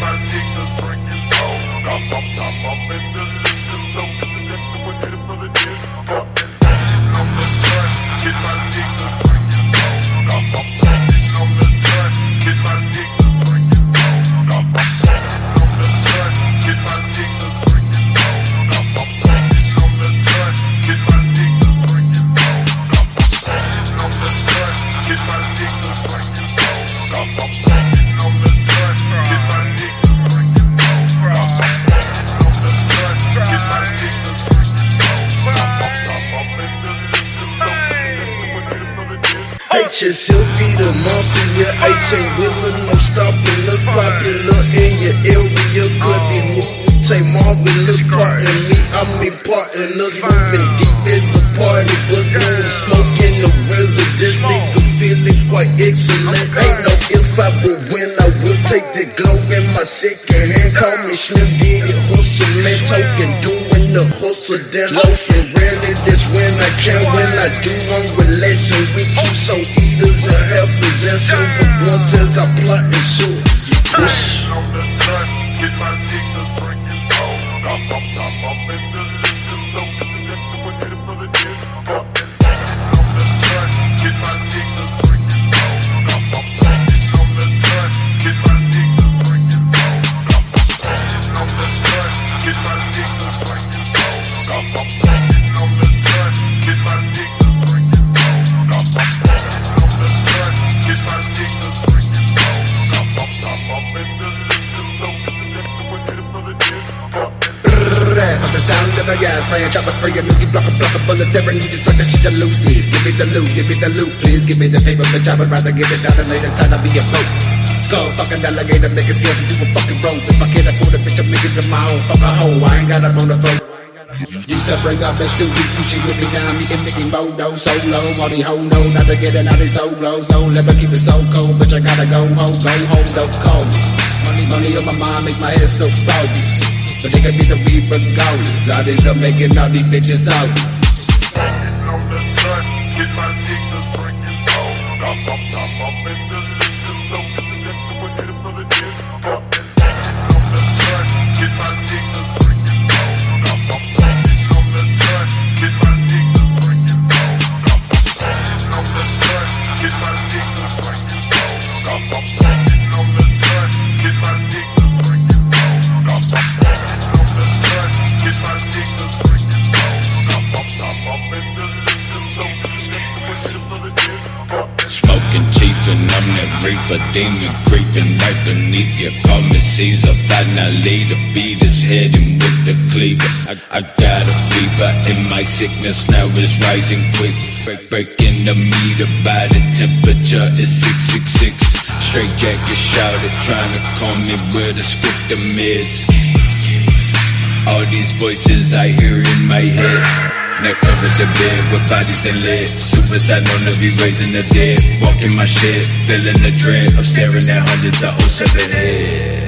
my niggas bringing gold. I'm, I'm, I'm, I'm in the righteous, he'll be the mafia. 18 wheeler, no stopping us. Popular in your area, could be Take marvelous part in me, I mean part in us. Moving deep as a party, blowing smoke in the residence. Nigga feeling quite excellent. Ain't no if I, but when I will take the glow in my second hand. Call me Slim Diddy, hustle man, token, doing the hustle, then loafing. Rarely this when I can, when I do, I'm relaxing with you. So eaters and heifers and silver ones as I plot and shoot. Push. The gas, man. Chopper spray a loosey, block a block a bullet, staring, you just like the shit to loose leaf. Give me the loot, give me the loot, please give me the paper, bitch. I would rather get it out and later time to be a boat. Skull fucking alligator, make it scales into a fucking road. If I can't afford a bitch, I'm making it my own. Fuck a hoe, I ain't got a bone to throw. Used to bring up and still eat sushi with me now. Me and Mickey Modo solo. All these hoes know not to get in all these blows. Don't let me keep it so cold, bitch. I gotta go home, go home, don't call me. Money, money on my mind, make my head so foggy. But they can be the weed regardless. All these are making all these bitches out. on the track, get my niggas bringing home. Up, up, up, up in the and I'm that reaper demon creeping right beneath you. Call me Caesar, finally the beat is hitting with the cleaver. I, I got a fever and my sickness now is rising quick. Break, breaking the meter by the temperature is 666. Straight jacket shouted, trying to call me with a script of mids. All these voices I hear in my head. Now cover the bed with bodies and lead. Suicide on the be raising the dead. Walking my shit, feeling the dread of staring at hundreds of 07 head.